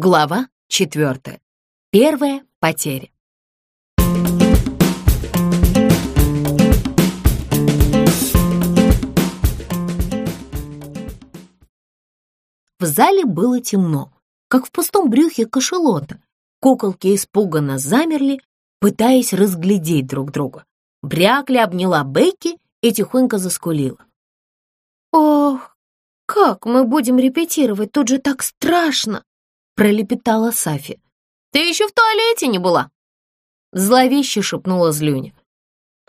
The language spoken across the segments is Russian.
Глава четвертая. Первая потеря. В зале было темно, как в пустом брюхе кошелота. Куколки испуганно замерли, пытаясь разглядеть друг друга. Брякли обняла Бекки и тихонько заскулила. «Ох, как мы будем репетировать, тут же так страшно!» Пролепетала Сафи. «Ты еще в туалете не была?» Зловеще шепнула Злюня.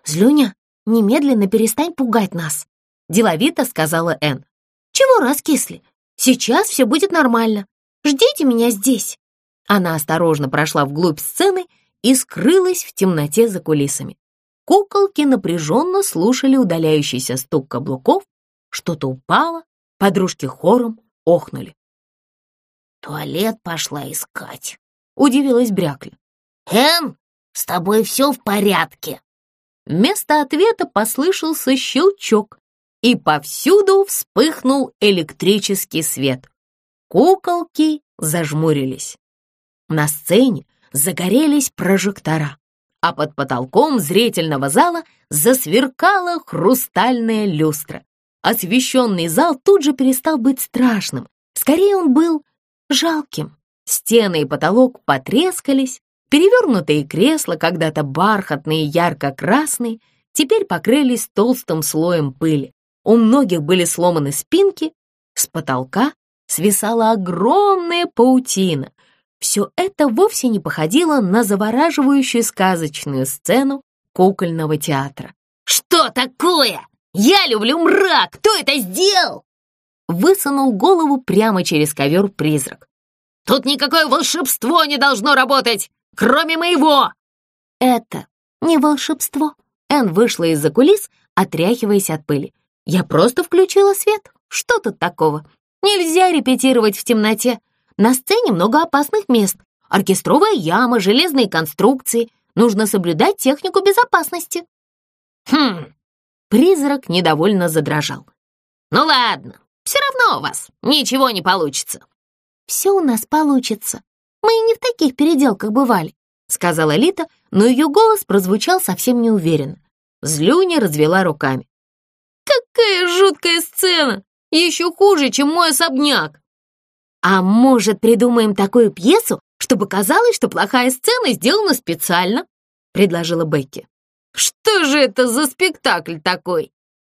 «Злюня, немедленно перестань пугать нас», деловито сказала Энн. «Чего раскисли? Сейчас все будет нормально. Ждите меня здесь». Она осторожно прошла вглубь сцены и скрылась в темноте за кулисами. Куколки напряженно слушали удаляющийся стук каблуков, что-то упало, подружки хором охнули. «Туалет пошла искать», — удивилась Брякля. «Эн, с тобой все в порядке?» Вместо ответа послышался щелчок, и повсюду вспыхнул электрический свет. Куколки зажмурились. На сцене загорелись прожектора, а под потолком зрительного зала засверкала хрустальная люстра. Освещенный зал тут же перестал быть страшным. Скорее он был жалким. Стены и потолок потрескались, перевернутые кресла, когда-то бархатные ярко-красные, теперь покрылись толстым слоем пыли. У многих были сломаны спинки, с потолка свисала огромная паутина. Все это вовсе не походило на завораживающую сказочную сцену кукольного театра. «Что такое? Я люблю мрак! Кто это сделал?» Высунул голову прямо через ковер призрак. «Тут никакое волшебство не должно работать, кроме моего!» «Это не волшебство». Энн вышла из-за кулис, отряхиваясь от пыли. «Я просто включила свет. Что тут такого? Нельзя репетировать в темноте. На сцене много опасных мест. Оркестровая яма, железные конструкции. Нужно соблюдать технику безопасности». «Хм...» Призрак недовольно задрожал. «Ну ладно, все равно у вас ничего не получится». «Все у нас получится. Мы и не в таких переделках бывали», сказала Лита, но ее голос прозвучал совсем неуверенно. Злюня развела руками. «Какая жуткая сцена! Еще хуже, чем мой особняк!» «А может, придумаем такую пьесу, чтобы казалось, что плохая сцена сделана специально?» предложила Бекки. «Что же это за спектакль такой?»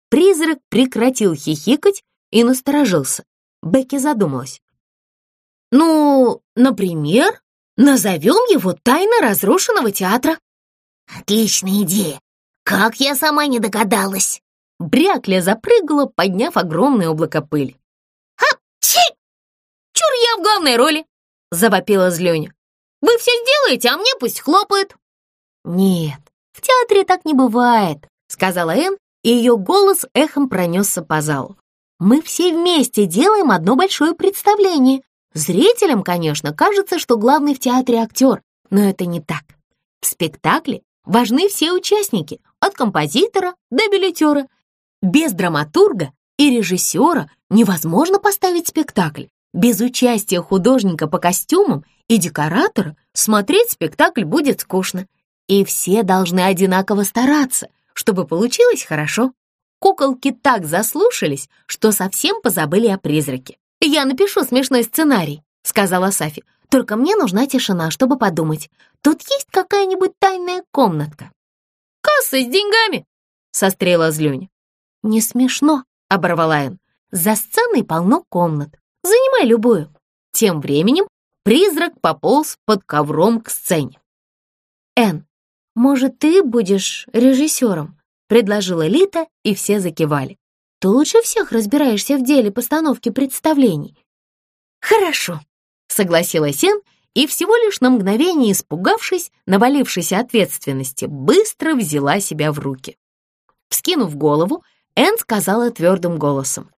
Призрак прекратил хихикать и насторожился. Бекки задумалась. «Ну, например, назовем его «Тайна разрушенного театра». «Отличная идея! Как я сама не догадалась!» Брякля запрыгала, подняв огромное облако пыли. «Ха-чи! Чур я в главной роли!» — завопила Злёня. «Вы все сделаете, а мне пусть хлопают!» «Нет, в театре так не бывает», — сказала Энн, и ее голос эхом пронесся по залу. Мы все вместе делаем одно большое представление. Зрителям, конечно, кажется, что главный в театре актер, но это не так. В спектакле важны все участники, от композитора до билетера. Без драматурга и режиссера невозможно поставить спектакль. Без участия художника по костюмам и декоратора смотреть спектакль будет скучно. И все должны одинаково стараться, чтобы получилось хорошо. Куколки так заслушались, что совсем позабыли о призраке. «Я напишу смешной сценарий», — сказала Сафи. «Только мне нужна тишина, чтобы подумать. Тут есть какая-нибудь тайная комнатка?» «Касса с деньгами!» — сострела Злюня. «Не смешно», — оборвала Энн. «За сценой полно комнат. Занимай любую». Тем временем призрак пополз под ковром к сцене. «Энн, может, ты будешь режиссером?» Предложила Лита, и все закивали. Ты лучше всех разбираешься в деле постановки представлений. Хорошо, согласилась Эн, и всего лишь на мгновение испугавшись навалившейся ответственности, быстро взяла себя в руки. Вскинув голову, Эн сказала твердым голосом.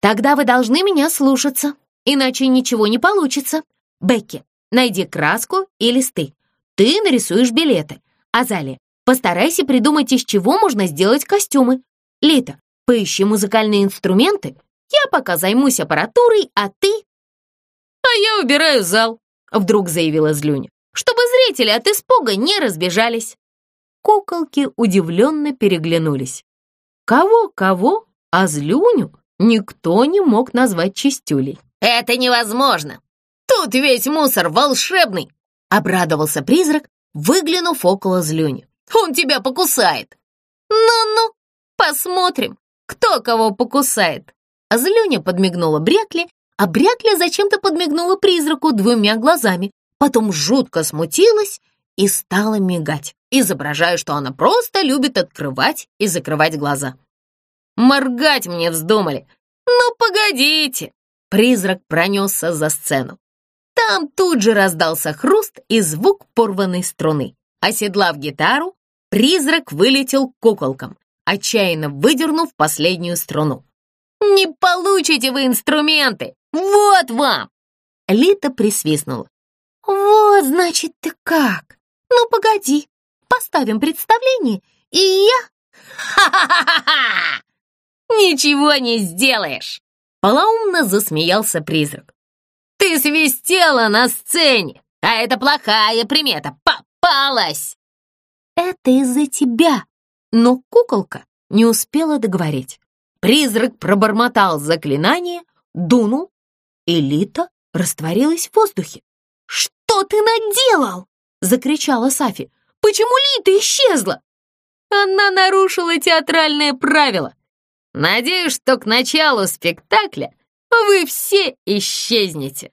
«Тогда вы должны меня слушаться, иначе ничего не получится. Бекки, найди краску и листы. Ты нарисуешь билеты. Азалия, Постарайся придумать, из чего можно сделать костюмы. Лита, поищи музыкальные инструменты. Я пока займусь аппаратурой, а ты...» «А я убираю зал», вдруг заявила Злюня, чтобы зрители от испуга не разбежались. Куколки удивленно переглянулись. Кого-кого, а Злюню никто не мог назвать чистюлей. «Это невозможно! Тут весь мусор волшебный!» Обрадовался призрак, выглянув около Злюни. «Он тебя покусает!» «Ну-ну, посмотрим, кто кого покусает!» Злюня подмигнула Брякли, а Брякля зачем-то подмигнула призраку двумя глазами, потом жутко смутилась и стала мигать, изображая, что она просто любит открывать и закрывать глаза. «Моргать мне вздумали! Ну, погодите!» Призрак пронесся за сцену. Там тут же раздался хруст и звук порванной струны. Оседлав гитару, призрак вылетел к куколкам, отчаянно выдернув последнюю струну. «Не получите вы инструменты! Вот вам!» Лита присвистнула. «Вот, значит, ты как! Ну, погоди, поставим представление, и я...» «Ха-ха-ха-ха! Ничего не сделаешь!» Полоумно засмеялся призрак. «Ты свистела на сцене, а это плохая примета, попалась!» «Это из-за тебя!» Но куколка не успела договорить. Призрак пробормотал заклинание, дунул, и Лита растворилась в воздухе. «Что ты наделал?» — закричала Сафи. «Почему Лита исчезла?» Она нарушила театральное правило. Надеюсь, что к началу спектакля вы все исчезнете.